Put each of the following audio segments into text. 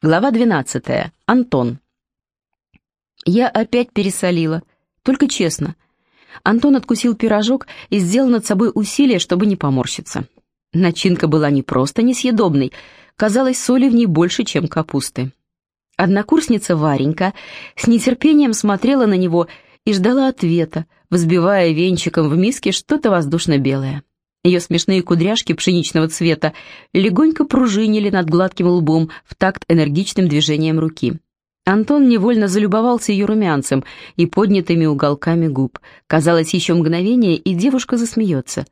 Глава 12. Антон. Я опять пересолила. Только честно. Антон откусил пирожок и сделал над собой усилие, чтобы не поморщиться. Начинка была не просто несъедобной, казалось, соли в ней больше, чем капусты. Однокурсница Варенька с нетерпением смотрела на него и ждала ответа, взбивая венчиком в миске что-то воздушно-белое. Ее смешные кудряшки пшеничного цвета легонько пружинили над гладким лбом в такт энергичным движением руки. Антон невольно залюбовался ее румянцем и поднятыми уголками губ. Казалось, еще мгновение, и девушка засмеется.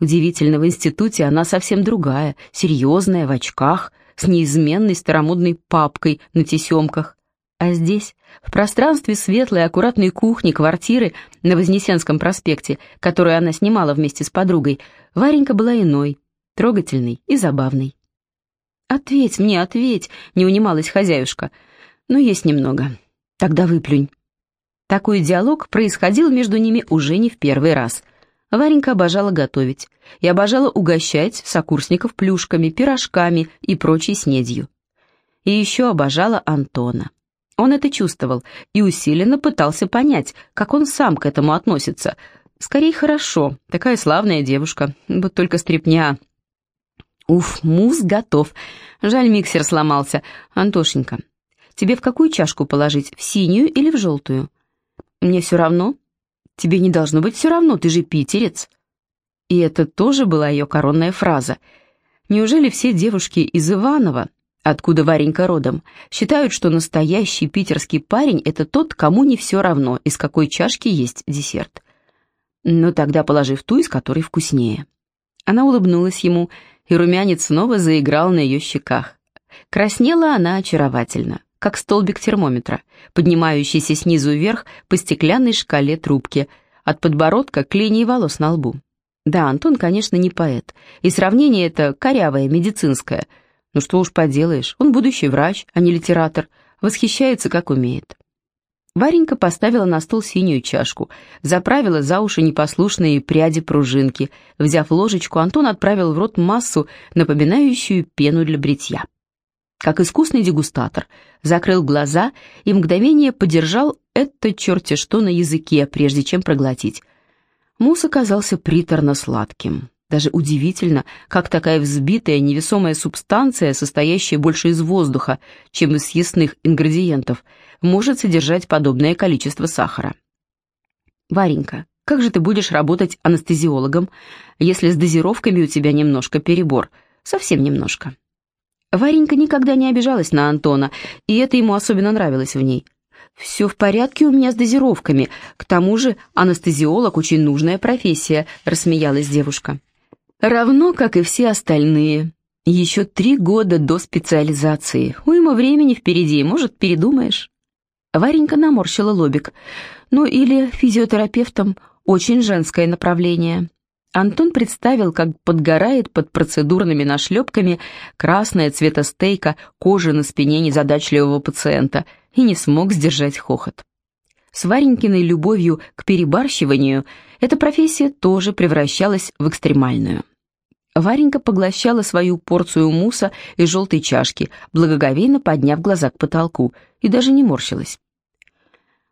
Удивительно, в институте она совсем другая, серьезная, в очках, с неизменной старомодной папкой на тесемках. А здесь, в пространстве светлой, аккуратной кухни, квартиры на Вознесенском проспекте, которую она снимала вместе с подругой, Варенька была иной, трогательной и забавной. «Ответь мне, ответь!» — не унималась хозяюшка. «Ну, есть немного. Тогда выплюнь». Такой диалог происходил между ними уже не в первый раз. Варенька обожала готовить и обожала угощать сокурсников плюшками, пирожками и прочей снедью. И еще обожала Антона. Он это чувствовал и усиленно пытался понять, как он сам к этому относится — Скорее, хорошо. Такая славная девушка. Вот только стрепня. Уф, мусс готов. Жаль, миксер сломался. Антошенька, тебе в какую чашку положить, в синюю или в желтую? Мне все равно. Тебе не должно быть все равно, ты же питерец. И это тоже была ее коронная фраза. Неужели все девушки из Иванова, откуда Варенька родом, считают, что настоящий питерский парень — это тот, кому не все равно, из какой чашки есть десерт? «Ну тогда положи в ту, из которой вкуснее». Она улыбнулась ему, и румянец снова заиграл на ее щеках. Краснела она очаровательно, как столбик термометра, поднимающийся снизу вверх по стеклянной шкале трубки, от подбородка к линии волос на лбу. Да, Антон, конечно, не поэт, и сравнение это корявое, медицинское. Ну что уж поделаешь, он будущий врач, а не литератор, восхищается как умеет. Варенька поставила на стол синюю чашку, заправила за уши непослушные пряди пружинки. Взяв ложечку, Антон отправил в рот массу, напоминающую пену для бритья. Как искусный дегустатор, закрыл глаза и мгновение подержал это черти что на языке, прежде чем проглотить. Мусс оказался приторно-сладким. Даже удивительно, как такая взбитая невесомая субстанция, состоящая больше из воздуха, чем из съестных ингредиентов, может содержать подобное количество сахара. Варенька, как же ты будешь работать анестезиологом, если с дозировками у тебя немножко перебор, совсем немножко? Варенька никогда не обижалась на Антона, и это ему особенно нравилось в ней. «Все в порядке у меня с дозировками, к тому же анестезиолог очень нужная профессия», — рассмеялась девушка. Равно, как и все остальные. Еще три года до специализации. Уйма времени впереди, может, передумаешь. Варенька наморщила лобик. Ну или физиотерапевтом очень женское направление. Антон представил, как подгорает под процедурными нашлепками красная цвета стейка кожа на спине незадачливого пациента и не смог сдержать хохот. С Варенькиной любовью к перебарщиванию эта профессия тоже превращалась в экстремальную. Варенька поглощала свою порцию муса из желтой чашки, благоговейно подняв глаза к потолку, и даже не морщилась.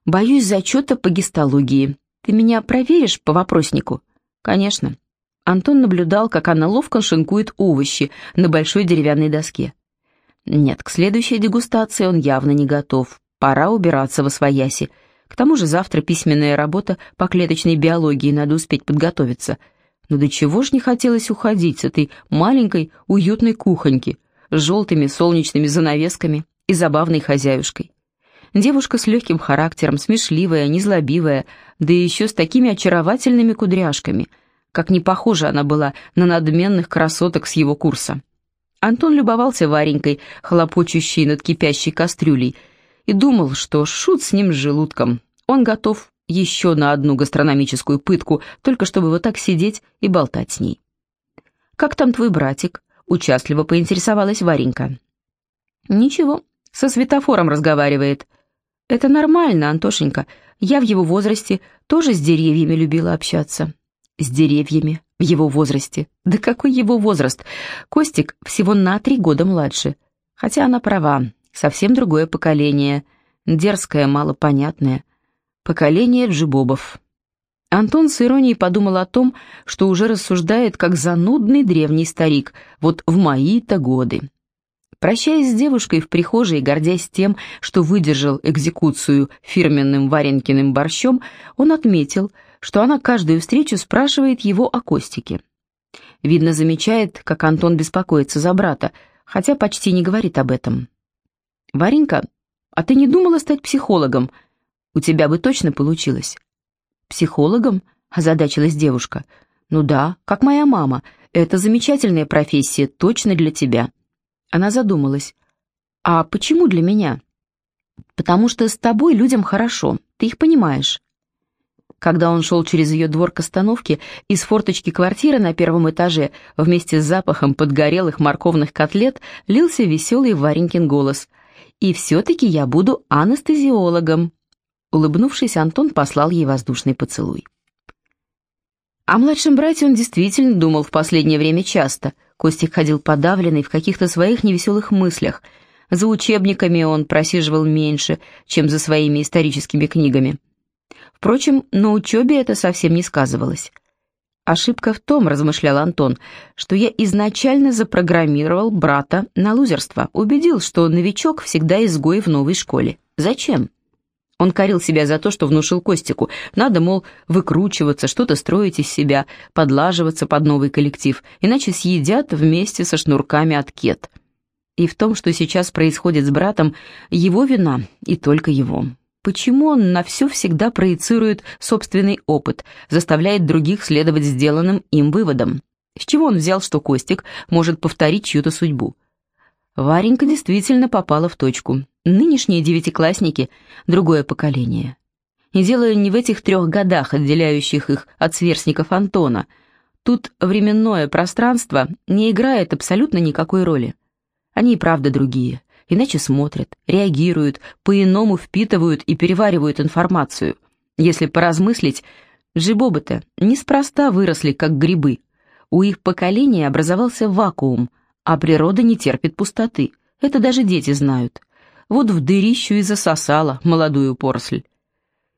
«Боюсь зачета по гистологии. Ты меня проверишь по вопроснику?» «Конечно». Антон наблюдал, как она ловко шинкует овощи на большой деревянной доске. Нет, к следующей дегустации он явно не готов. Пора убираться во свояси. К тому же завтра письменная работа по клеточной биологии, надо успеть подготовиться — но до чего ж не хотелось уходить с этой маленькой уютной кухоньки с желтыми солнечными занавесками и забавной хозяюшкой. Девушка с легким характером, смешливая, незлобивая, да еще с такими очаровательными кудряшками, как не похожа она была на надменных красоток с его курса. Антон любовался Варенькой, хлопочущей над кипящей кастрюлей, и думал, что шут с ним с желудком. Он готов еще на одну гастрономическую пытку, только чтобы вот так сидеть и болтать с ней. «Как там твой братик?» — участливо поинтересовалась Варенька. «Ничего, со светофором разговаривает». «Это нормально, Антошенька. Я в его возрасте тоже с деревьями любила общаться». «С деревьями? В его возрасте? Да какой его возраст? Костик всего на три года младше. Хотя она права, совсем другое поколение, дерзкое, малопонятное. Поколение джибобов. Антон с иронией подумал о том, что уже рассуждает как занудный древний старик, вот в мои-то годы. Прощаясь с девушкой в прихожей, гордясь тем, что выдержал экзекуцию фирменным Варенькиным борщом, он отметил, что она каждую встречу спрашивает его о Костике. Видно, замечает, как Антон беспокоится за брата, хотя почти не говорит об этом. «Варенька, а ты не думала стать психологом? У тебя бы точно получилось». «Психологом?» – озадачилась девушка. «Ну да, как моя мама. Это замечательная профессия, точно для тебя». Она задумалась. «А почему для меня?» «Потому что с тобой людям хорошо, ты их понимаешь». Когда он шел через ее двор к остановке, из форточки квартиры на первом этаже вместе с запахом подгорелых морковных котлет лился веселый Варенькин голос. «И все-таки я буду анестезиологом». Улыбнувшись, Антон послал ей воздушный поцелуй. О младшем брате он действительно думал в последнее время часто. Костик ходил подавленный в каких-то своих невеселых мыслях. За учебниками он просиживал меньше, чем за своими историческими книгами. Впрочем, на учебе это совсем не сказывалось. «Ошибка в том, — размышлял Антон, — что я изначально запрограммировал брата на лузерство, убедил, что новичок всегда изгой в новой школе. Зачем?» Он корил себя за то, что внушил Костику. Надо, мол, выкручиваться, что-то строить из себя, подлаживаться под новый коллектив, иначе съедят вместе со шнурками от кет. И в том, что сейчас происходит с братом, его вина, и только его. Почему он на все всегда проецирует собственный опыт, заставляет других следовать сделанным им выводам? С чего он взял, что Костик может повторить чью-то судьбу? Варенька действительно попала в точку. Нынешние девятиклассники — другое поколение. И дело не в этих трех годах, отделяющих их от сверстников Антона. Тут временное пространство не играет абсолютно никакой роли. Они и правда другие, иначе смотрят, реагируют, по-иному впитывают и переваривают информацию. Если поразмыслить, джибобы-то неспроста выросли, как грибы. У их поколения образовался вакуум, а природа не терпит пустоты. Это даже дети знают вот в дырищу и засосала молодую поросль.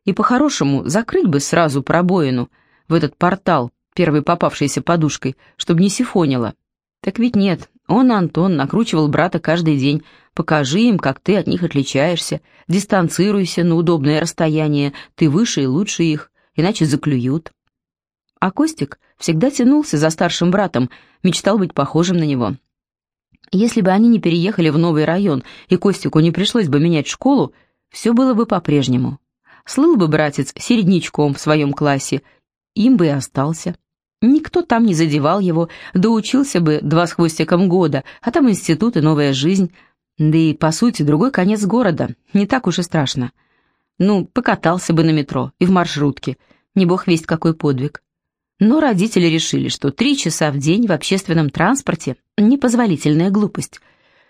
И по-хорошему закрыть бы сразу пробоину в этот портал, первой попавшейся подушкой, чтобы не сифонило. Так ведь нет, он, Антон, накручивал брата каждый день. Покажи им, как ты от них отличаешься, дистанцируйся на удобное расстояние, ты выше и лучше их, иначе заклюют. А Костик всегда тянулся за старшим братом, мечтал быть похожим на него. Если бы они не переехали в новый район, и Костику не пришлось бы менять школу, все было бы по-прежнему. Слыл бы братец середнячком в своем классе, им бы и остался. Никто там не задевал его, доучился бы два с хвостиком года, а там институт и новая жизнь. Да и, по сути, другой конец города, не так уж и страшно. Ну, покатался бы на метро и в маршрутке, не бог весть какой подвиг. Но родители решили, что три часа в день в общественном транспорте – непозволительная глупость.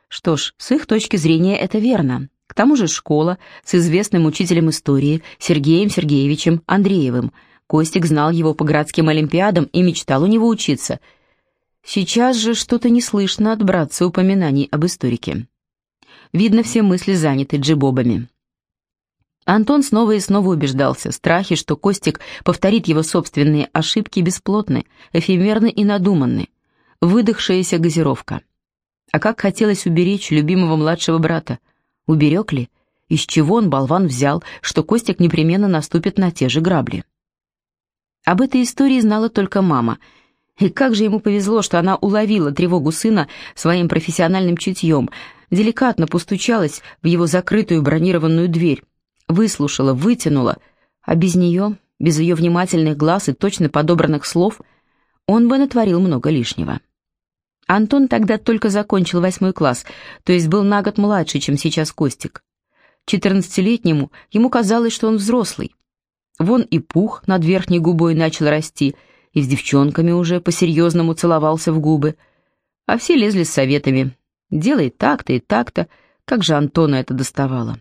Что ж, с их точки зрения это верно. К тому же школа с известным учителем истории Сергеем Сергеевичем Андреевым. Костик знал его по городским олимпиадам и мечтал у него учиться. Сейчас же что-то не слышно от братца упоминаний об историке. Видно, все мысли заняты джибобами. Антон снова и снова убеждался, страхи, что Костик повторит его собственные ошибки, бесплотны, эфемерны и надуманны. Выдохшаяся газировка. А как хотелось уберечь любимого младшего брата. Уберег ли? Из чего он, болван, взял, что Костик непременно наступит на те же грабли? Об этой истории знала только мама. И как же ему повезло, что она уловила тревогу сына своим профессиональным чутьем, деликатно постучалась в его закрытую бронированную дверь, выслушала, вытянула, а без нее, без ее внимательных глаз и точно подобранных слов, он бы натворил много лишнего. Антон тогда только закончил восьмой класс, то есть был на год младше, чем сейчас Костик. Четырнадцатилетнему ему казалось, что он взрослый. Вон и пух над верхней губой начал расти, и с девчонками уже по-серьезному целовался в губы. А все лезли с советами. «Делай так-то и так-то», как же Антона это доставало.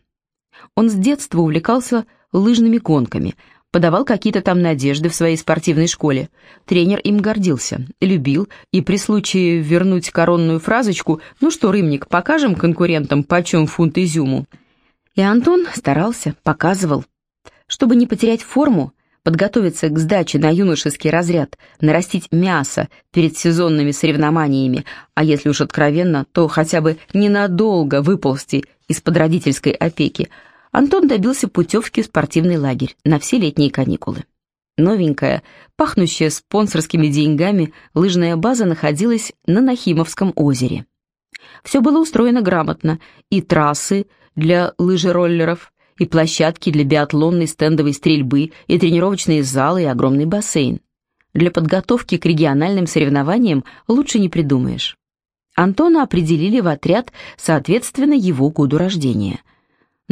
Он с детства увлекался лыжными гонками, подавал какие-то там надежды в своей спортивной школе. Тренер им гордился, любил, и при случае вернуть коронную фразочку «Ну что, Рымник, покажем конкурентам, почем фунт изюму?» И Антон старался, показывал. Чтобы не потерять форму, подготовиться к сдаче на юношеский разряд, нарастить мясо перед сезонными соревнованиями, а если уж откровенно, то хотя бы ненадолго выползти из-под родительской опеки, Антон добился путевки в спортивный лагерь на все летние каникулы. Новенькая, пахнущая спонсорскими деньгами, лыжная база находилась на Нахимовском озере. Все было устроено грамотно, и трассы для лыжероллеров, и площадки для биатлонной стендовой стрельбы, и тренировочные залы, и огромный бассейн. Для подготовки к региональным соревнованиям лучше не придумаешь. Антона определили в отряд соответственно его году рождения.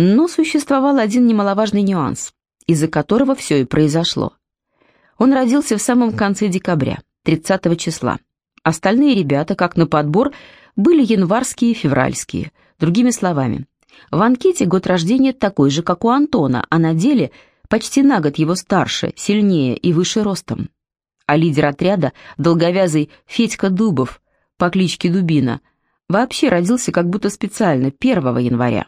Но существовал один немаловажный нюанс, из-за которого все и произошло. Он родился в самом конце декабря, 30 числа. Остальные ребята, как на подбор, были январские и февральские. Другими словами, в анкете год рождения такой же, как у Антона, а на деле почти на год его старше, сильнее и выше ростом. А лидер отряда, долговязый Федька Дубов, по кличке Дубина, вообще родился как будто специально 1 января.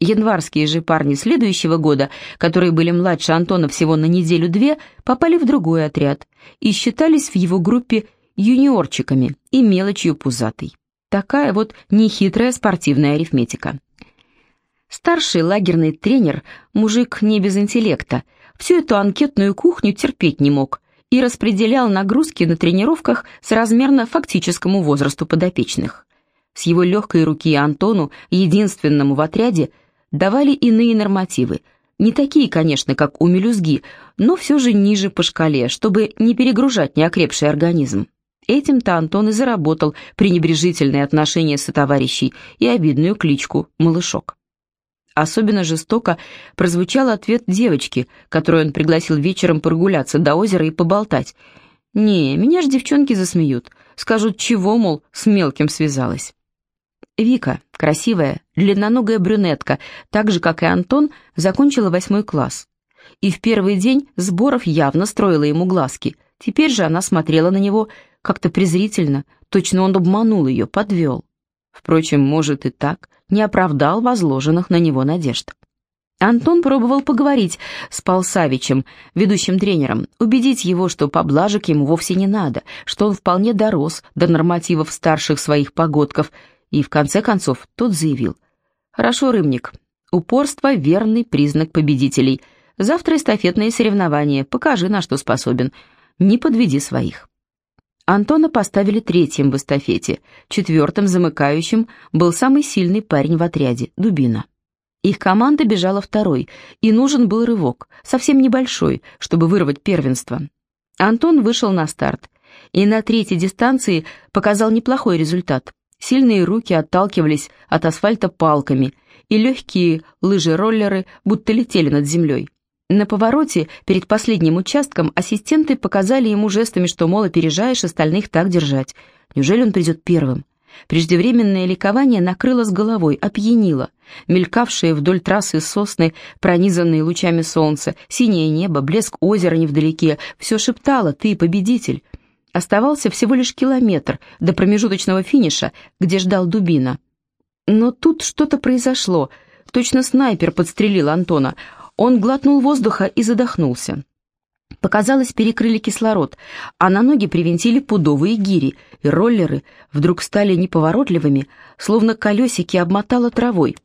Январские же парни следующего года, которые были младше Антона всего на неделю-две, попали в другой отряд и считались в его группе юниорчиками и мелочью пузатой. Такая вот нехитрая спортивная арифметика. Старший лагерный тренер, мужик не без интеллекта, всю эту анкетную кухню терпеть не мог и распределял нагрузки на тренировках соразмерно фактическому возрасту подопечных. С его легкой руки Антону, единственному в отряде, давали иные нормативы, не такие, конечно, как у мелюзги, но все же ниже по шкале, чтобы не перегружать неокрепший организм. Этим-то Антон и заработал пренебрежительное отношение сотоварищей и обидную кличку «малышок». Особенно жестоко прозвучал ответ девочки, которую он пригласил вечером прогуляться до озера и поболтать. «Не, меня ж девчонки засмеют, скажут, чего, мол, с мелким связалась». Вика, красивая, длинноногая брюнетка, так же, как и Антон, закончила восьмой класс. И в первый день сборов явно строила ему глазки. Теперь же она смотрела на него как-то презрительно, точно он обманул ее, подвел. Впрочем, может и так, не оправдал возложенных на него надежд. Антон пробовал поговорить с Пал Савичем, ведущим тренером, убедить его, что поблажек ему вовсе не надо, что он вполне дорос до нормативов старших своих погодков, и в конце концов тот заявил. «Хорошо, Рымник, упорство — верный признак победителей. Завтра эстафетные соревнования, покажи, на что способен. Не подведи своих». Антона поставили третьим в эстафете, четвертым замыкающим был самый сильный парень в отряде, Дубина. Их команда бежала второй, и нужен был рывок, совсем небольшой, чтобы вырвать первенство. Антон вышел на старт, и на третьей дистанции показал неплохой результат. Сильные руки отталкивались от асфальта палками, и легкие лыжи-роллеры будто летели над землей. На повороте перед последним участком ассистенты показали ему жестами, что, мол, опережаешь остальных так держать. Неужели он придет первым? Преждевременное ликование накрыло с головой, опьянило. Мелькавшие вдоль трассы сосны, пронизанные лучами солнца, синее небо, блеск озера невдалеке, все шептало «ты победитель». Оставался всего лишь километр до промежуточного финиша, где ждал Дубина. Но тут что-то произошло. Точно снайпер подстрелил Антона — он глотнул воздуха и задохнулся. Показалось, перекрыли кислород, а на ноги привинтили пудовые гири, и роллеры вдруг стали неповоротливыми, словно колесики обмотало травой.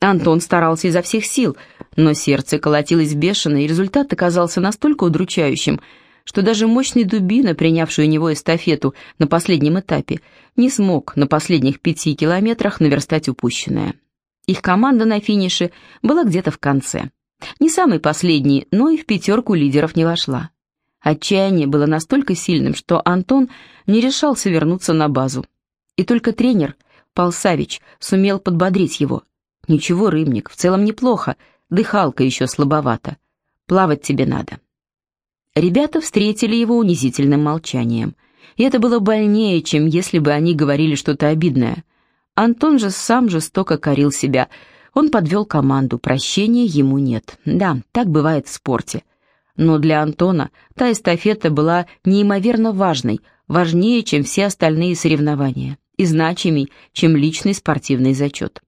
Антон старался изо всех сил, но сердце колотилось бешено, и результат оказался настолько удручающим, что даже мощный дубина, принявший у него эстафету на последнем этапе, не смог на последних пяти километрах наверстать упущенное. Их команда на финише была где-то в конце. Не самый последний, но и в пятерку лидеров не вошла. Отчаяние было настолько сильным, что Антон не решался вернуться на базу. И только тренер, Пал Савич, сумел подбодрить его. «Ничего, Рымник, в целом неплохо, дыхалка еще слабовата. Плавать тебе надо». Ребята встретили его унизительным молчанием. И это было больнее, чем если бы они говорили что-то обидное. Антон же сам жестоко корил себя – он подвел команду, прощения ему нет. Да, так бывает в спорте. Но для Антона та эстафета была неимоверно важной, важнее, чем все остальные соревнования, и значимей, чем личный спортивный зачет.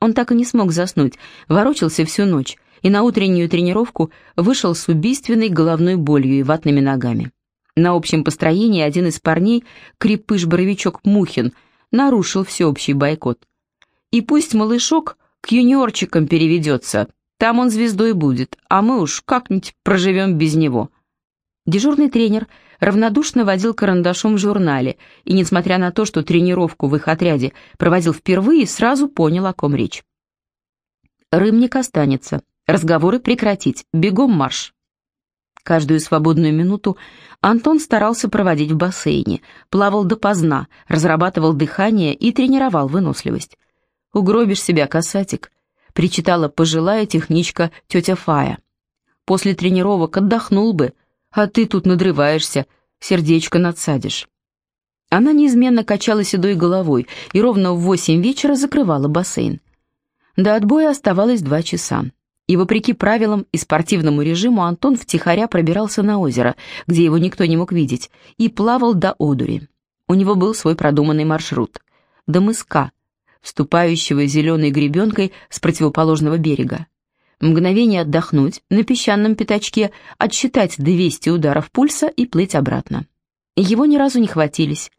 Он так и не смог заснуть, ворочался всю ночь, и на утреннюю тренировку вышел с убийственной головной болью и ватными ногами. На общем построении один из парней, крепыш-боровичок Мухин, нарушил всеобщий бойкот. И пусть малышок к юниорчикам переведется, там он звездой будет, а мы уж как-нибудь проживем без него. Дежурный тренер равнодушно водил карандашом в журнале, и, несмотря на то, что тренировку в их отряде проводил впервые, сразу понял, о ком речь. «Рымник останется. Разговоры прекратить. Бегом марш!» Каждую свободную минуту Антон старался проводить в бассейне, плавал допоздна, разрабатывал дыхание и тренировал выносливость. «Угробишь себя, касатик», — причитала пожилая техничка тетя Фая. «После тренировок отдохнул бы, а ты тут надрываешься, сердечко надсадишь». Она неизменно качала седой головой и ровно в восемь вечера закрывала бассейн. До отбоя оставалось два часа и, вопреки правилам и спортивному режиму, Антон втихаря пробирался на озеро, где его никто не мог видеть, и плавал до одури. У него был свой продуманный маршрут. До мыска, вступающего зеленой гребенкой с противоположного берега. Мгновение отдохнуть, на песчаном пятачке отсчитать 200 ударов пульса и плыть обратно. Его ни разу не хватились.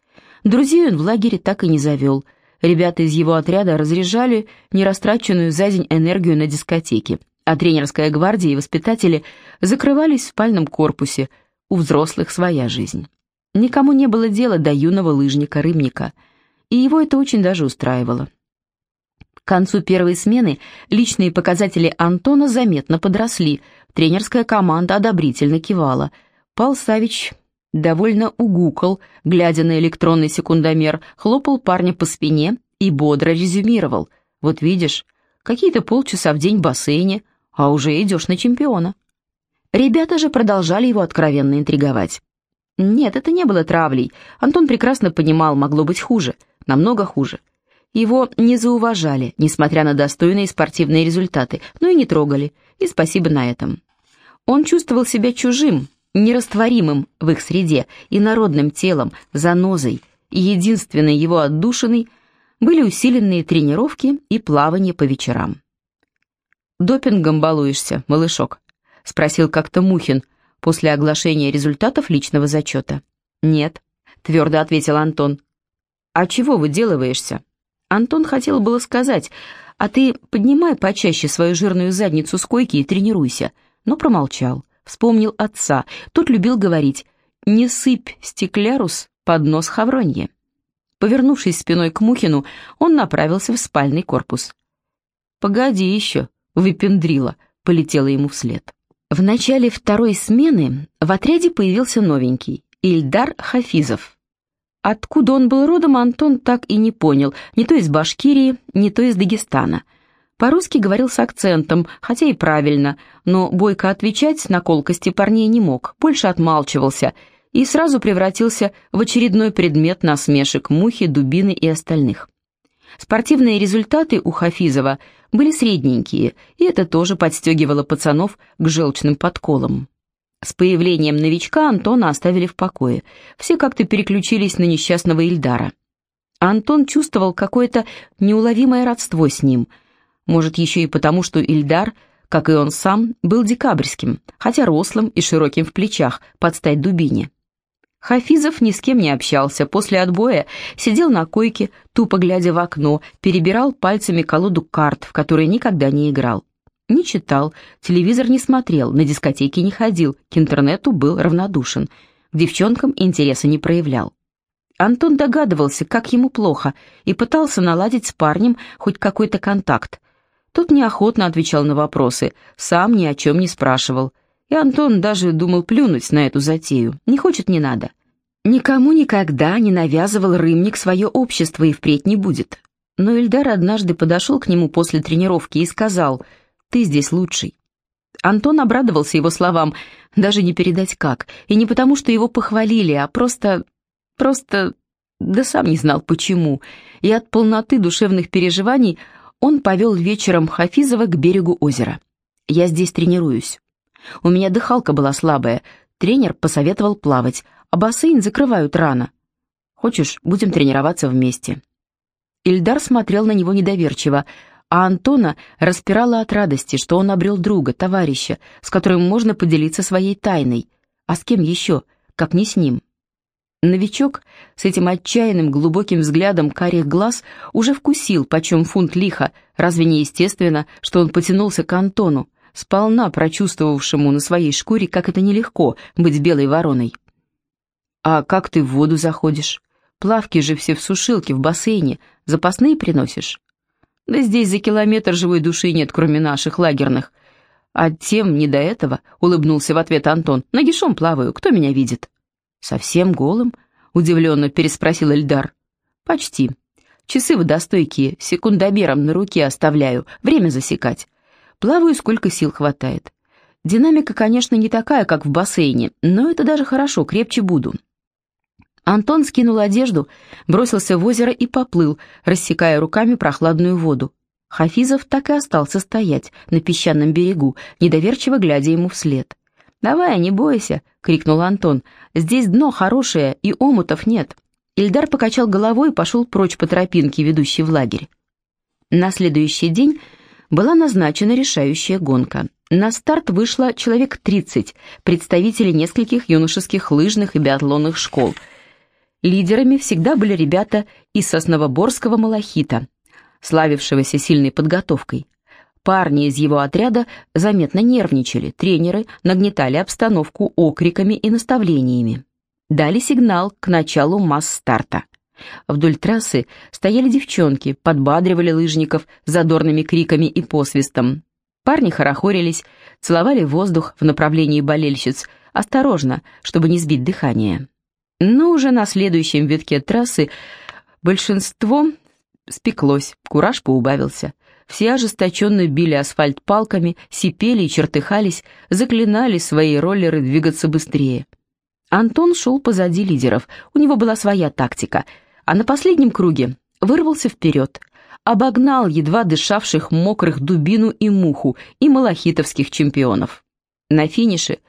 Друзей он в лагере так и не завел. Ребята из его отряда разряжали нерастраченную за день энергию на дискотеке а тренерская гвардия и воспитатели закрывались в спальном корпусе, у взрослых своя жизнь. Никому не было дела до юного лыжника-рыбника, и его это очень даже устраивало. К концу первой смены личные показатели Антона заметно подросли, тренерская команда одобрительно кивала. Пал Савич довольно угукал, глядя на электронный секундомер, хлопал парня по спине и бодро резюмировал. «Вот видишь, какие-то полчаса в день в бассейне, а уже идешь на чемпиона. Ребята же продолжали его откровенно интриговать. Нет, это не было травлей. Антон прекрасно понимал, могло быть хуже, намного хуже. Его не зауважали, несмотря на достойные спортивные результаты, но и не трогали, и спасибо на этом. Он чувствовал себя чужим, нерастворимым в их среде и народным телом, занозой, и единственной его отдушиной были усиленные тренировки и плавание по вечерам. «Допингом балуешься, малышок?» — спросил как-то Мухин после оглашения результатов личного зачета. «Нет», — твердо ответил Антон. «А чего выделываешься?» Антон хотел было сказать, «А ты поднимай почаще свою жирную задницу с койки и тренируйся», но промолчал. Вспомнил отца. Тот любил говорить «Не сыпь стеклярус под нос хавронье». Повернувшись спиной к Мухину, он направился в спальный корпус. «Погоди еще», выпендрила, полетела ему вслед. В начале второй смены в отряде появился новенький, Ильдар Хафизов. Откуда он был родом, Антон так и не понял, не то из Башкирии, не то из Дагестана. По-русски говорил с акцентом, хотя и правильно, но бойко отвечать на колкости парней не мог, больше отмалчивался и сразу превратился в очередной предмет насмешек Мухи, Дубины и остальных. Спортивные результаты у Хафизова были средненькие, и это тоже подстегивало пацанов к желчным подколам. С появлением новичка Антона оставили в покое. Все как-то переключились на несчастного Ильдара. Антон чувствовал какое-то неуловимое родство с ним. Может, еще и потому, что Ильдар, как и он сам, был декабрьским, хотя рослым и широким в плечах, под стать дубине. Хафизов ни с кем не общался, после отбоя сидел на койке, тупо глядя в окно, перебирал пальцами колоду карт, в которые никогда не играл. Не читал, телевизор не смотрел, на дискотеки не ходил, к интернету был равнодушен, к девчонкам интереса не проявлял. Антон догадывался, как ему плохо, и пытался наладить с парнем хоть какой-то контакт. Тот неохотно отвечал на вопросы, сам ни о чем не спрашивал. И Антон даже думал плюнуть на эту затею. Не хочет, не надо. Никому никогда не навязывал Рымник свое общество и впредь не будет. Но Ильдар однажды подошел к нему после тренировки и сказал «Ты здесь лучший». Антон обрадовался его словам, даже не передать как, и не потому, что его похвалили, а просто... просто... да сам не знал почему, и от полноты душевных переживаний он повел вечером Хафизова к берегу озера. «Я здесь тренируюсь. У меня дыхалка была слабая. Тренер посоветовал плавать, а бассейн закрывают рано. Хочешь, будем тренироваться вместе?» Ильдар смотрел на него недоверчиво, а Антона распирала от радости, что он обрел друга, товарища, с которым можно поделиться своей тайной. А с кем еще, как не с ним? Новичок с этим отчаянным глубоким взглядом карих глаз уже вкусил, почем фунт лиха, разве не естественно, что он потянулся к Антону, сполна прочувствовавшему на своей шкуре, как это нелегко быть белой вороной. «А как ты в воду заходишь? Плавки же все в сушилке, в бассейне, запасные приносишь?» «Да здесь за километр живой души нет, кроме наших лагерных». «А тем не до этого», — улыбнулся в ответ Антон, — «нагишом плаваю, кто меня видит?» «Совсем голым?» — удивленно переспросил Эльдар. «Почти. Часы водостойкие, секундомером на руке оставляю, время засекать. Плаваю, сколько сил хватает. Динамика, конечно, не такая, как в бассейне, но это даже хорошо, крепче буду». Антон скинул одежду, бросился в озеро и поплыл, рассекая руками прохладную воду. Хафизов так и остался стоять на песчаном берегу, недоверчиво глядя ему вслед. «Давай, не бойся!» — крикнул Антон. «Здесь дно хорошее, и омутов нет». Ильдар покачал головой и пошел прочь по тропинке, ведущей в лагерь. На следующий день была назначена решающая гонка. На старт вышло человек 30, представителей нескольких юношеских лыжных и биатлонных школ. Лидерами всегда были ребята из Сосновоборского малахита, славившегося сильной подготовкой. Парни из его отряда заметно нервничали, тренеры нагнетали обстановку окриками и наставлениями. Дали сигнал к началу масс-старта. Вдоль трассы стояли девчонки, подбадривали лыжников задорными криками и посвистом. Парни хорохорились, целовали воздух в направлении болельщиц, осторожно, чтобы не сбить дыхание. Но уже на следующем витке трассы большинство спеклось, кураж поубавился. Все ожесточенно били асфальт палками, сипели и чертыхались, заклинали свои роллеры двигаться быстрее. Антон шел позади лидеров, у него была своя тактика, а на последнем круге вырвался вперед, обогнал едва дышавших мокрых дубину и муху и малахитовских чемпионов. На финише,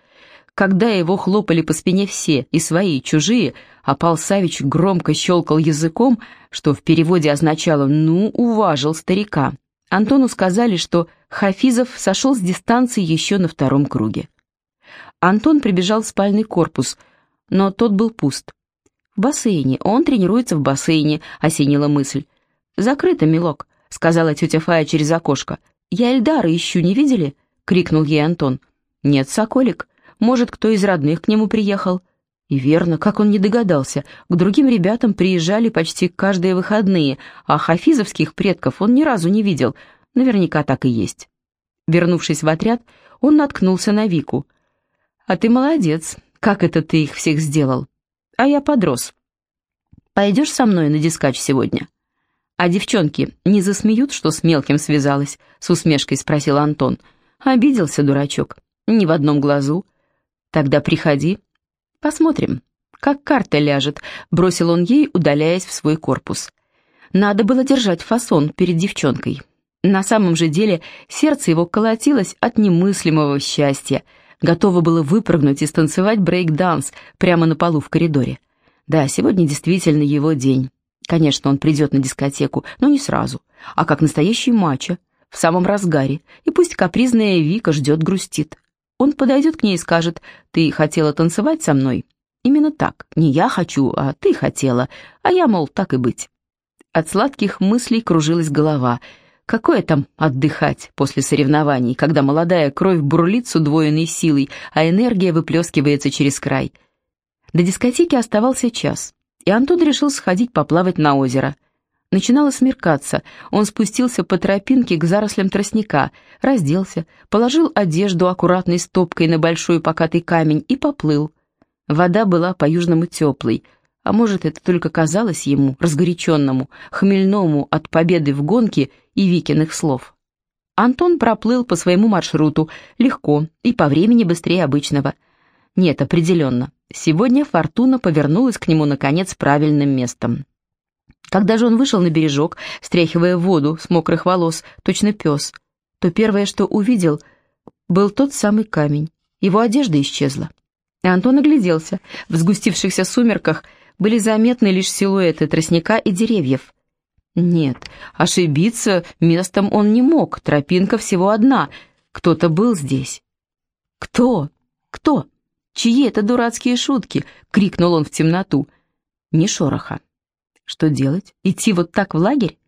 когда его хлопали по спине все, и свои, и чужие, а Пал Савич громко щелкал языком, что в переводе означало «ну, уважил старика», Антону сказали, что Хафизов сошел с дистанции еще на втором круге. Антон прибежал в спальный корпус, но тот был пуст. «В бассейне, он тренируется в бассейне», — осенила мысль. «Закрыто, милок», — сказала тетя Фая через окошко. «Я Эльдара ищу, не видели?» — крикнул ей Антон. «Нет, Соколик. Может, кто из родных к нему приехал?» И верно, как он не догадался, к другим ребятам приезжали почти каждые выходные, а хафизовских предков он ни разу не видел. Наверняка так и есть. Вернувшись в отряд, он наткнулся на Вику. «А ты молодец, как это ты их всех сделал?» «А я подрос. Пойдешь со мной на дискач сегодня?» «А девчонки не засмеют, что с мелким связалась?» — с усмешкой спросил Антон. «Обиделся, дурачок. Ни в одном глазу. Тогда приходи, «Посмотрим, как карта ляжет», — бросил он ей, удаляясь в свой корпус. Надо было держать фасон перед девчонкой. На самом же деле сердце его колотилось от немыслимого счастья. Готово было выпрыгнуть и станцевать брейк-данс прямо на полу в коридоре. Да, сегодня действительно его день. Конечно, он придет на дискотеку, но не сразу, а как настоящий мачо, в самом разгаре, и пусть капризная Вика ждет, грустит. Он подойдет к ней и скажет, «Ты хотела танцевать со мной?» Именно так. Не я хочу, а ты хотела. А я, мол, так и быть. От сладких мыслей кружилась голова. Какое там отдыхать после соревнований, когда молодая кровь бурлит с удвоенной силой, а энергия выплескивается через край? До дискотеки оставался час, и Антон решил сходить поплавать на озеро. Начинало смеркаться, он спустился по тропинке к зарослям тростника, разделся, положил одежду аккуратной стопкой на большой покатый камень и поплыл. Вода была по-южному теплой, а может, это только казалось ему, разгоряченному, хмельному от победы в гонке и Викиных слов. Антон проплыл по своему маршруту, легко и по времени быстрее обычного. Нет, определенно, сегодня фортуна повернулась к нему, наконец, правильным местом. Когда же он вышел на бережок, стряхивая воду с мокрых волос, точно пес, то первое, что увидел, был тот самый камень, Его одежда исчезла. И Антон огляделся. В сгустившихся сумерках были заметны лишь силуэты тростника и деревьев. Нет, ошибиться местом он не мог, тропинка всего одна. Кто-то был здесь. «Кто? Кто? Чьи это дурацкие шутки?» — крикнул он в темноту. Ни шороха. Что делать? Идти вот так в лагерь?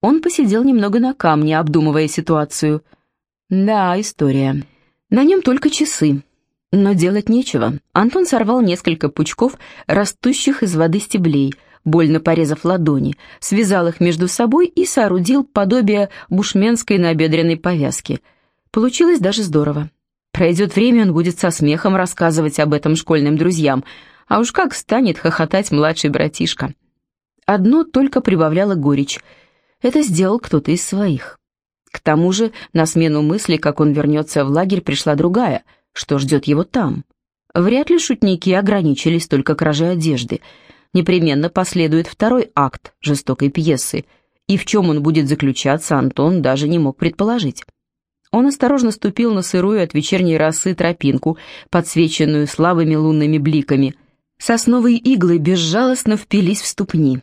Он посидел немного на камне, обдумывая ситуацию. Да, история. На нем только часы. Но делать нечего. Антон сорвал несколько пучков, растущих из воды стеблей, больно порезав ладони, связал их между собой и соорудил подобие бушменской набедренной повязки. Получилось даже здорово. Пройдет время, он будет со смехом рассказывать об этом школьным друзьям, а уж как станет хохотать младший братишка. Одно только прибавляло горечь. Это сделал кто-то из своих. К тому же на смену мысли, как он вернется в лагерь, пришла другая, что ждет его там. Вряд ли шутники ограничились только кражей одежды. Непременно последует второй акт жестокой пьесы, и в чем он будет заключаться, Антон даже не мог предположить. Он осторожно ступил на сырую от вечерней росы тропинку, подсвеченную слабыми лунными бликами. Сосновые иглы безжалостно впились в ступни.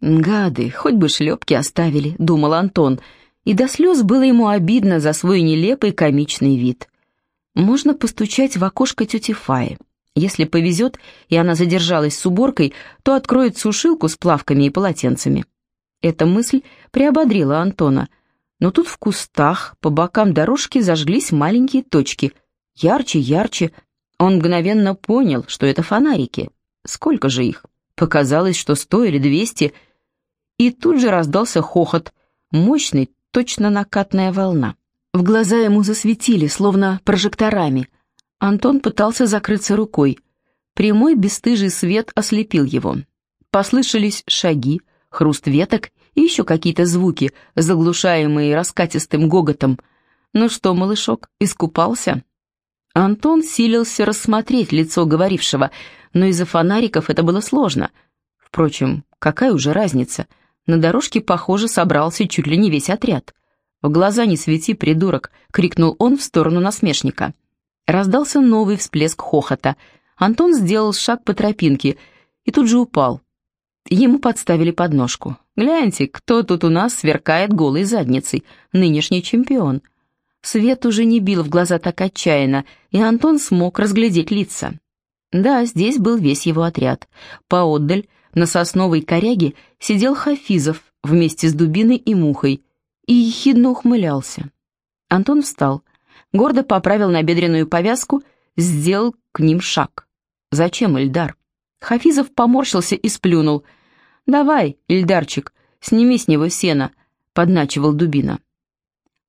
«Гады, хоть бы шлепки оставили», — думал Антон, и до слез было ему обидно за свой нелепый комичный вид. Можно постучать в окошко тети Фаи. Если повезет, и она задержалась с уборкой, то откроет сушилку с плавками и полотенцами. Эта мысль приободрила Антона — но тут в кустах по бокам дорожки зажглись маленькие точки. Ярче, ярче. Он мгновенно понял, что это фонарики. Сколько же их? Показалось, что сто или двести. И тут же раздался хохот. Мощный, точно накатная волна. В глаза ему засветили, словно прожекторами. Антон пытался закрыться рукой. Прямой бесстыжий свет ослепил его. Послышались шаги, хруст веток и еще какие-то звуки, заглушаемые раскатистым гоготом. «Ну что, малышок, искупался?» Антон силился рассмотреть лицо говорившего, но из-за фонариков это было сложно. Впрочем, какая уже разница? На дорожке, похоже, собрался чуть ли не весь отряд. «В глаза не свети, придурок!» — крикнул он в сторону насмешника. Раздался новый всплеск хохота. Антон сделал шаг по тропинке и тут же упал. Ему подставили подножку. Гляньте, кто тут у нас сверкает голой задницей, нынешний чемпион. Свет уже не бил в глаза так отчаянно, и Антон смог разглядеть лица. Да, здесь был весь его отряд. Поотдаль, на сосновой коряге, сидел Хафизов вместе с дубиной и мухой и ехидно ухмылялся. Антон встал, гордо поправил набедренную повязку, сделал к ним шаг. «Зачем, Эльдар?» Хафизов поморщился и сплюнул – «Давай, Ильдарчик, сними с него сено», — подначивал Дубина.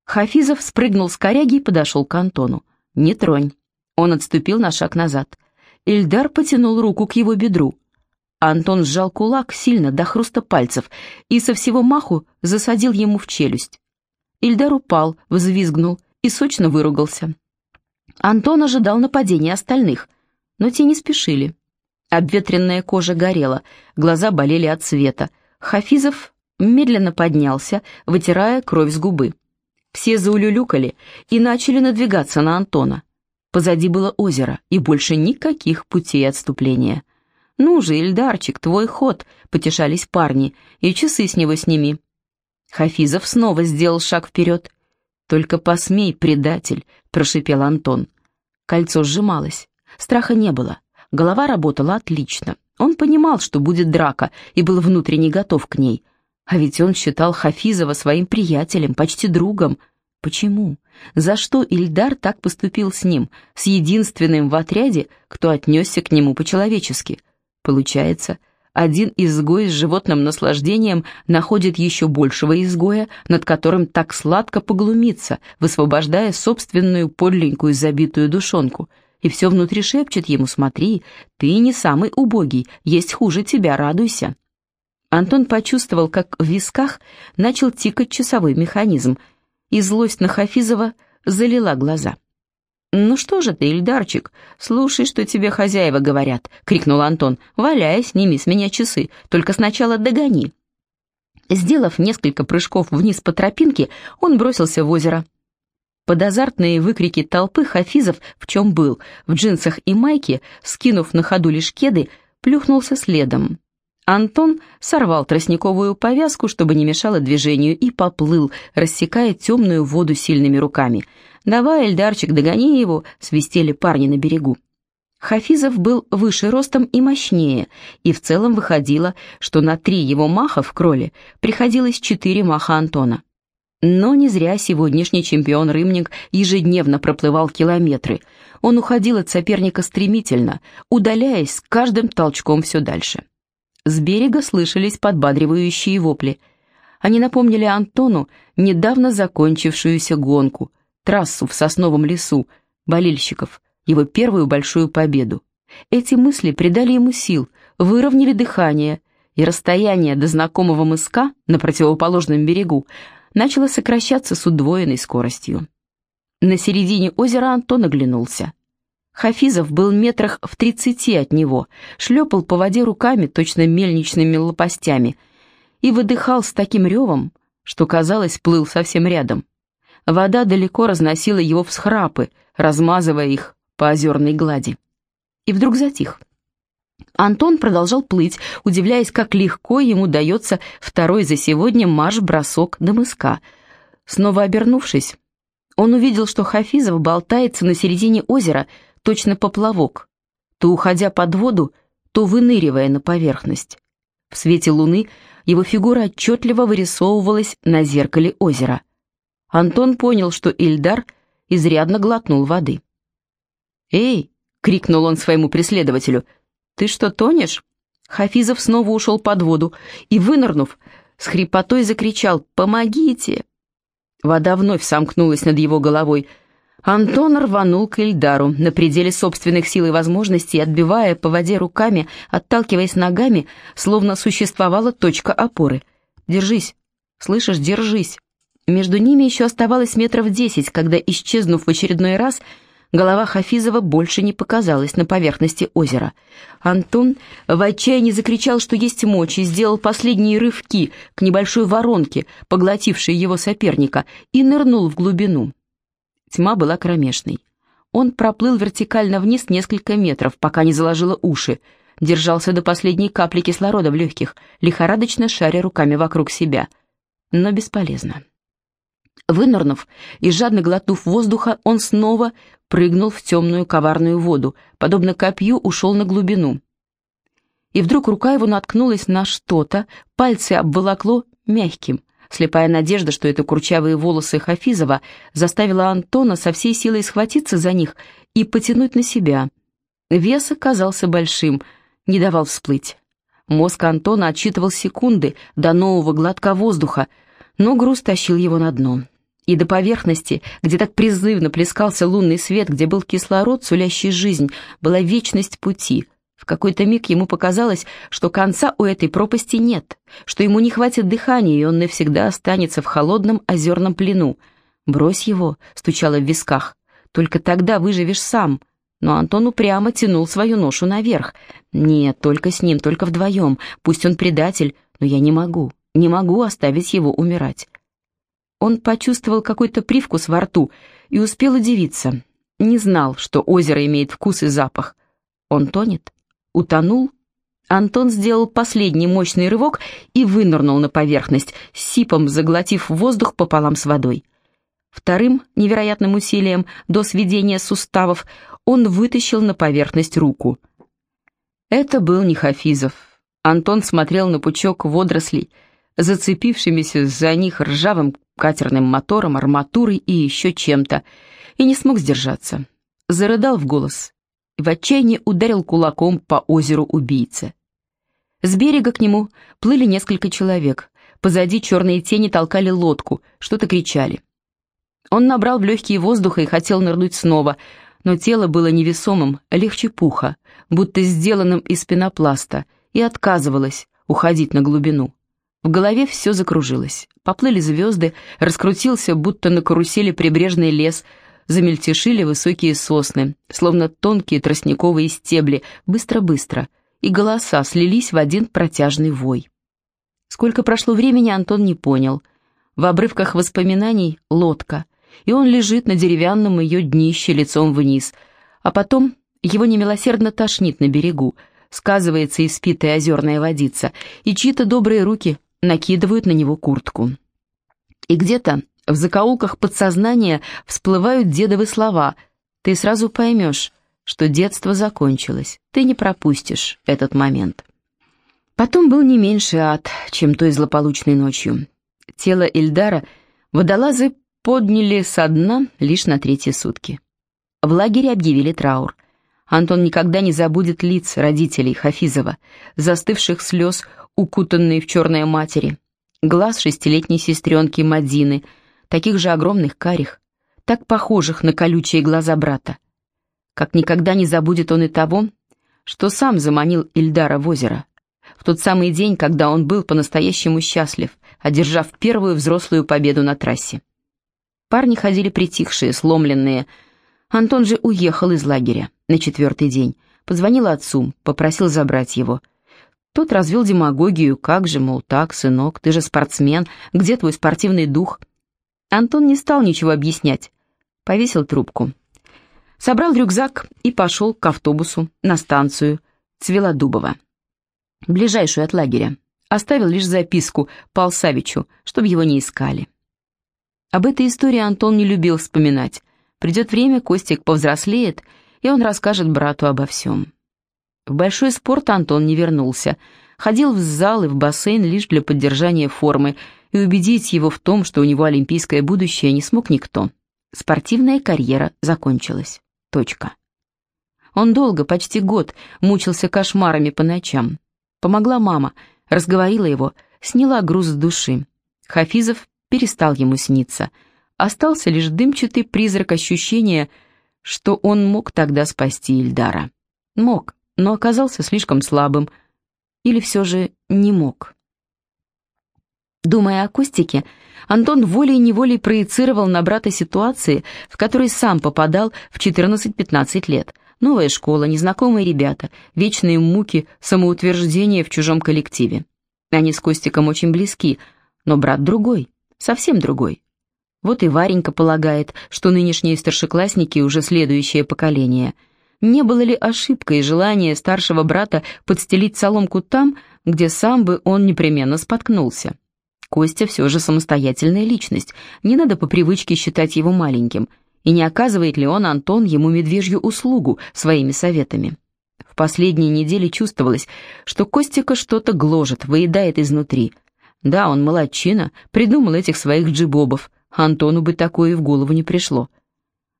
Хафизов спрыгнул с коряги и подошел к Антону. «Не тронь». Он отступил на шаг назад. Ильдар потянул руку к его бедру. Антон сжал кулак сильно до хруста пальцев и со всего маху засадил ему в челюсть. Ильдар упал, взвизгнул и сочно выругался. Антон ожидал нападения остальных, но те не спешили. Обветренная кожа горела, глаза болели от света. Хафизов медленно поднялся, вытирая кровь с губы. Все заулюлюкали и начали надвигаться на Антона. Позади было озеро и больше никаких путей отступления. «Ну же, Ильдарчик, твой ход!» — потешались парни. «И часы с него сними». Хафизов снова сделал шаг вперед. «Только посмей, предатель!» — прошипел Антон. Кольцо сжималось. Страха не было. Голова работала отлично. Он понимал, что будет драка, и был внутренне готов к ней. А ведь он считал Хафизова своим приятелем, почти другом. Почему? За что Ильдар так поступил с ним, с единственным в отряде, кто отнесся к нему по-человечески? Получается, один изгой с животным наслаждением находит еще большего изгоя, над которым так сладко поглумиться, высвобождая собственную подленькую забитую душонку — и все внутри шепчет ему «Смотри, ты не самый убогий, есть хуже тебя, радуйся». Антон почувствовал, как в висках начал тикать часовой механизм, и злость на Хафизова залила глаза. «Ну что же ты, Ильдарчик, слушай, что тебе хозяева говорят», — крикнул Антон. «Валяй, сними с меня часы, только сначала догони». Сделав несколько прыжков вниз по тропинке, он бросился в озеро. Под азартные выкрики толпы Хафизов, в чем был, в джинсах и майке, скинув на ходу лишь кеды, плюхнулся следом. Антон сорвал тростниковую повязку, чтобы не мешало движению, и поплыл, рассекая темную воду сильными руками. «Давай, Эльдарчик, догони его!» — свистели парни на берегу. Хафизов был выше ростом и мощнее, и в целом выходило, что на три его маха в кроле приходилось четыре маха Антона. Но не зря сегодняшний чемпион Рымник ежедневно проплывал километры. Он уходил от соперника стремительно, удаляясь каждым толчком все дальше. С берега слышались подбадривающие вопли. Они напомнили Антону недавно закончившуюся гонку, трассу в сосновом лесу, болельщиков, его первую большую победу. Эти мысли придали ему сил, выровняли дыхание, и расстояние до знакомого мыска на противоположном берегу начало сокращаться с удвоенной скоростью. На середине озера Антон оглянулся. Хафизов был метрах в тридцати от него, шлепал по воде руками, точно мельничными лопастями, и выдыхал с таким ревом, что, казалось, плыл совсем рядом. Вода далеко разносила его всхрапы, размазывая их по озерной глади. И вдруг затих. Антон продолжал плыть, удивляясь, как легко ему дается второй за сегодня марш-бросок до мыска. Снова обернувшись, он увидел, что Хафизов болтается на середине озера, точно поплавок, то уходя под воду, то выныривая на поверхность. В свете луны его фигура отчетливо вырисовывалась на зеркале озера. Антон понял, что Ильдар изрядно глотнул воды. «Эй!» — крикнул он своему преследователю. «Ты что, тонешь?» Хафизов снова ушел под воду и, вынырнув, с хрипотой закричал «Помогите!». Вода вновь сомкнулась над его головой — Антон рванул к Ильдару на пределе собственных сил и возможностей, отбивая по воде руками, отталкиваясь ногами, словно существовала точка опоры. «Держись! Слышишь, держись!» Между ними еще оставалось метров десять, когда, исчезнув в очередной раз, голова Хафизова больше не показалась на поверхности озера. Антон в отчаянии закричал, что есть мочь, и сделал последние рывки к небольшой воронке, поглотившей его соперника, и нырнул в глубину. Тьма была кромешной. Он проплыл вертикально вниз несколько метров, пока не заложило уши, держался до последней капли кислорода в легких, лихорадочно шаря руками вокруг себя. Но бесполезно. Вынырнув и жадно глотнув воздуха, он снова прыгнул в темную коварную воду, подобно копью ушел на глубину. И вдруг рука его наткнулась на что-то, пальцы обволокло мягким, Слепая надежда, что это курчавые волосы Хафизова, заставила Антона со всей силой схватиться за них и потянуть на себя. Вес оказался большим, не давал всплыть. Мозг Антона отчитывал секунды до нового глотка воздуха, но груз тащил его на дно. И до поверхности, где так призывно плескался лунный свет, где был кислород, сулящий жизнь, была вечность пути, в какой-то миг ему показалось, что конца у этой пропасти нет, что ему не хватит дыхания, и он навсегда останется в холодном озерном плену. «Брось его», — стучало в висках, — «только тогда выживешь сам». Но Антон упрямо тянул свою ношу наверх. «Нет, только с ним, только вдвоем. Пусть он предатель, но я не могу, не могу оставить его умирать». Он почувствовал какой-то привкус во рту и успел удивиться. Не знал, что озеро имеет вкус и запах. Он тонет? Утонул, Антон сделал последний мощный рывок и вынырнул на поверхность, сипом заглотив воздух пополам с водой. Вторым невероятным усилием до сведения суставов он вытащил на поверхность руку. Это был не Хафизов. Антон смотрел на пучок водорослей, зацепившимися за них ржавым катерным мотором, арматурой и еще чем-то, и не смог сдержаться. Зарыдал в голос и в отчаянии ударил кулаком по озеру убийцы. С берега к нему плыли несколько человек. Позади черные тени толкали лодку, что-то кричали. Он набрал в легкие воздуха и хотел нырнуть снова, но тело было невесомым, легче пуха, будто сделанным из пенопласта, и отказывалось уходить на глубину. В голове все закружилось. Поплыли звезды, раскрутился, будто на карусели прибрежный лес — замельтешили высокие сосны, словно тонкие тростниковые стебли, быстро-быстро, и голоса слились в один протяжный вой. Сколько прошло времени, Антон не понял. В обрывках воспоминаний — лодка, и он лежит на деревянном ее днище лицом вниз, а потом его немилосердно тошнит на берегу, сказывается испитая озерная водица, и чьи-то добрые руки накидывают на него куртку. И где-то в закоулках подсознания всплывают дедовы слова. Ты сразу поймешь, что детство закончилось. Ты не пропустишь этот момент. Потом был не меньше ад, чем той злополучной ночью. Тело Ильдара водолазы подняли со дна лишь на третьи сутки. В лагере объявили траур. Антон никогда не забудет лиц родителей Хафизова, застывших слез, укутанные в черные матери, глаз шестилетней сестренки Мадины, таких же огромных карих, так похожих на колючие глаза брата. Как никогда не забудет он и того, что сам заманил Ильдара в озеро, в тот самый день, когда он был по-настоящему счастлив, одержав первую взрослую победу на трассе. Парни ходили притихшие, сломленные. Антон же уехал из лагеря на четвертый день, позвонил отцу, попросил забрать его – тот развел демагогию, как же, мол, так, сынок, ты же спортсмен, где твой спортивный дух? Антон не стал ничего объяснять, повесил трубку. Собрал рюкзак и пошел к автобусу на станцию Цвелодубова, ближайшую от лагеря. Оставил лишь записку Пал Савичу, чтобы его не искали. Об этой истории Антон не любил вспоминать. Придет время, Костик повзрослеет, и он расскажет брату обо всем. В большой спорт Антон не вернулся. Ходил в зал и в бассейн лишь для поддержания формы, и убедить его в том, что у него олимпийское будущее, не смог никто. Спортивная карьера закончилась. Точка. Он долго, почти год, мучился кошмарами по ночам. Помогла мама, разговорила его, сняла груз с души. Хафизов перестал ему сниться. Остался лишь дымчатый призрак ощущения, что он мог тогда спасти Ильдара. Мог но оказался слишком слабым. Или все же не мог. Думая о Костике, Антон волей-неволей проецировал на брата ситуации, в которые сам попадал в 14-15 лет. Новая школа, незнакомые ребята, вечные муки, самоутверждение в чужом коллективе. Они с Костиком очень близки, но брат другой, совсем другой. Вот и Варенька полагает, что нынешние старшеклассники уже следующее поколение – не было ли ошибкой желание старшего брата подстелить соломку там, где сам бы он непременно споткнулся? Костя все же самостоятельная личность, не надо по привычке считать его маленьким, и не оказывает ли он, Антон, ему медвежью услугу своими советами? В последние недели чувствовалось, что Костика что-то гложет, выедает изнутри. Да, он молодчина, придумал этих своих джибобов, Антону бы такое и в голову не пришло.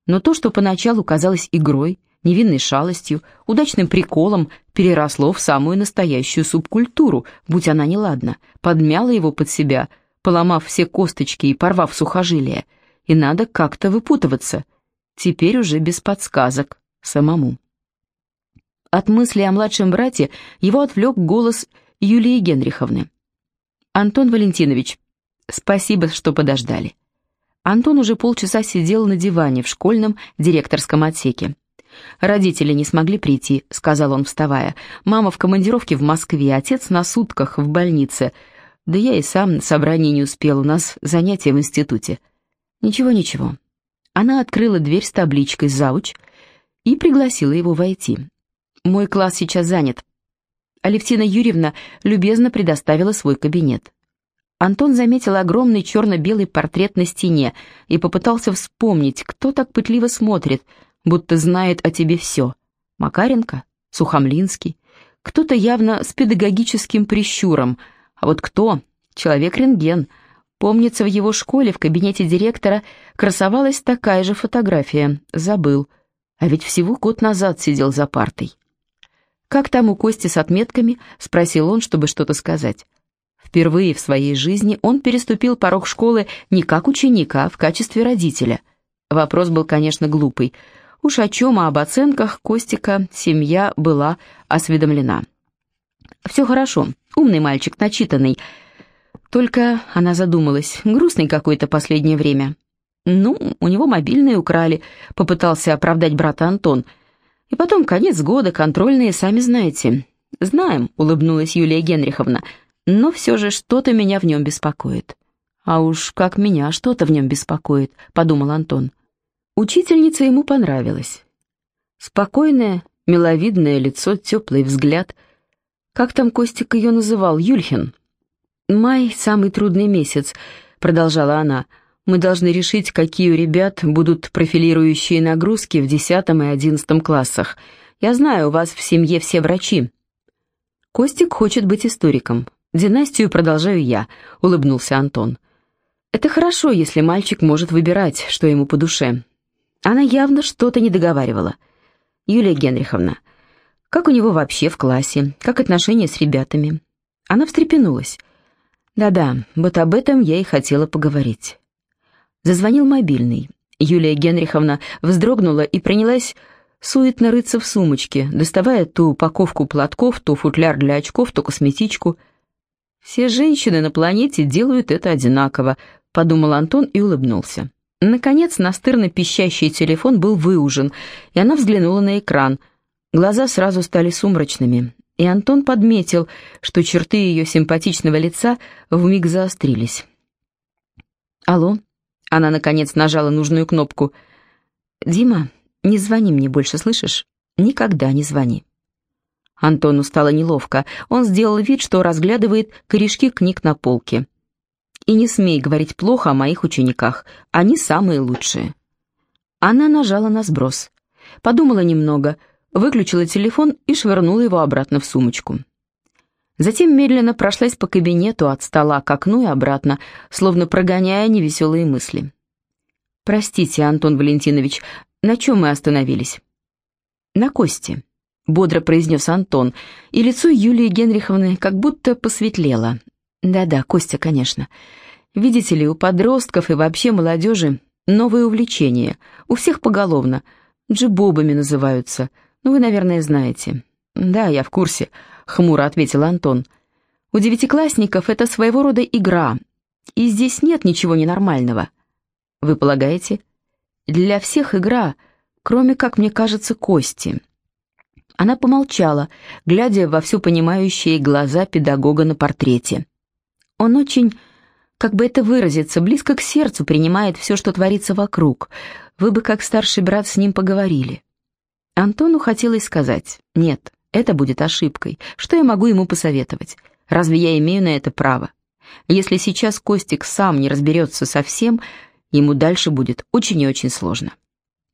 Но то, что поначалу казалось игрой, невинной шалостью, удачным приколом переросло в самую настоящую субкультуру, будь она неладна, подмяла его под себя, поломав все косточки и порвав сухожилия. И надо как-то выпутываться. Теперь уже без подсказок, самому. От мысли о младшем брате его отвлек голос Юлии Генриховны. «Антон Валентинович, спасибо, что подождали». Антон уже полчаса сидел на диване в школьном директорском отсеке. «Родители не смогли прийти», — сказал он, вставая. «Мама в командировке в Москве, отец на сутках в больнице. Да я и сам на собрание не успел, у нас занятия в институте». «Ничего, ничего». Она открыла дверь с табличкой «Зауч» и пригласила его войти. «Мой класс сейчас занят». Алевтина Юрьевна любезно предоставила свой кабинет. Антон заметил огромный черно-белый портрет на стене и попытался вспомнить, кто так пытливо смотрит — будто знает о тебе все. Макаренко, Сухомлинский, кто-то явно с педагогическим прищуром, а вот кто? Человек-рентген. Помнится, в его школе в кабинете директора красовалась такая же фотография. Забыл. А ведь всего год назад сидел за партой. «Как там у Кости с отметками?» — спросил он, чтобы что-то сказать. Впервые в своей жизни он переступил порог школы не как ученика, а в качестве родителя. Вопрос был, конечно, глупый — Уж о чем, а об оценках Костика семья была осведомлена. «Все хорошо, умный мальчик, начитанный. Только она задумалась, грустный какой-то последнее время. Ну, у него мобильные украли», — попытался оправдать брата Антон. «И потом конец года, контрольные, сами знаете». «Знаем», — улыбнулась Юлия Генриховна, — «но все же что-то меня в нем беспокоит». «А уж как меня что-то в нем беспокоит», — подумал Антон. Учительница ему понравилась. Спокойное, миловидное лицо, теплый взгляд. Как там Костик ее называл? Юльхин. «Май — самый трудный месяц», — продолжала она. «Мы должны решить, какие у ребят будут профилирующие нагрузки в десятом и одиннадцатом классах. Я знаю, у вас в семье все врачи». «Костик хочет быть историком. Династию продолжаю я», — улыбнулся Антон. «Это хорошо, если мальчик может выбирать, что ему по душе». Она явно что-то не договаривала. «Юлия Генриховна, как у него вообще в классе? Как отношения с ребятами?» Она встрепенулась. «Да-да, вот об этом я и хотела поговорить». Зазвонил мобильный. Юлия Генриховна вздрогнула и принялась суетно рыться в сумочке, доставая то упаковку платков, то футляр для очков, то косметичку. «Все женщины на планете делают это одинаково», — подумал Антон и улыбнулся. Наконец, настырно пищащий телефон был выужен, и она взглянула на экран. Глаза сразу стали сумрачными, и Антон подметил, что черты ее симпатичного лица вмиг заострились. «Алло?» Она, наконец, нажала нужную кнопку. «Дима, не звони мне больше, слышишь? Никогда не звони». Антону стало неловко. Он сделал вид, что разглядывает корешки книг на полке. «И не смей говорить плохо о моих учениках. Они самые лучшие». Она нажала на сброс. Подумала немного, выключила телефон и швырнула его обратно в сумочку. Затем медленно прошлась по кабинету от стола к окну и обратно, словно прогоняя невеселые мысли. «Простите, Антон Валентинович, на чем мы остановились?» «На кости», — бодро произнес Антон, и лицо Юлии Генриховны как будто посветлело. «Да-да, Костя, конечно. Видите ли, у подростков и вообще молодежи новые увлечения, у всех поголовно, джибобами называются, ну вы, наверное, знаете». «Да, я в курсе», — хмуро ответил Антон. «У девятиклассников это своего рода игра, и здесь нет ничего ненормального». «Вы полагаете?» Для всех игра, кроме, как мне кажется, кости. Она помолчала, глядя во все понимающие глаза педагога на портрете. Он очень, как бы это выразиться, близко к сердцу принимает все, что творится вокруг. Вы бы, как старший брат, с ним поговорили. Антону хотелось сказать, нет, это будет ошибкой. Что я могу ему посоветовать? Разве я имею на это право? Если сейчас Костик сам не разберется со всем, Ему дальше будет очень и очень сложно.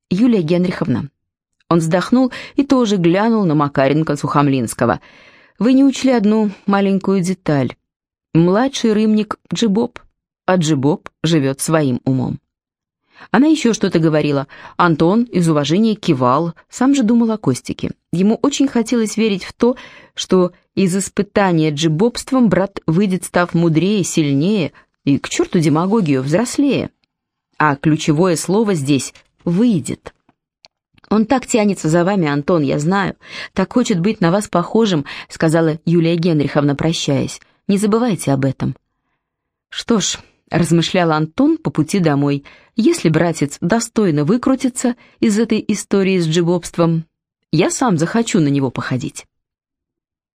Юлия Генриховна. Он вздохнул и тоже глянул на Макаренко Сухомлинского. Вы не учли одну маленькую деталь. Младший рымник Джибоб, а Джибоб живет своим умом. Она еще что-то говорила. Антон из уважения кивал, сам же думал о Костике. Ему очень хотелось верить в то, что из испытания джибобством брат выйдет, став мудрее, сильнее и, к черту демагогию, взрослее а ключевое слово здесь «выйдет». «Он так тянется за вами, Антон, я знаю. Так хочет быть на вас похожим», — сказала Юлия Генриховна, прощаясь. «Не забывайте об этом». «Что ж», — размышлял Антон по пути домой, «если братец достойно выкрутится из этой истории с джибобством, я сам захочу на него походить».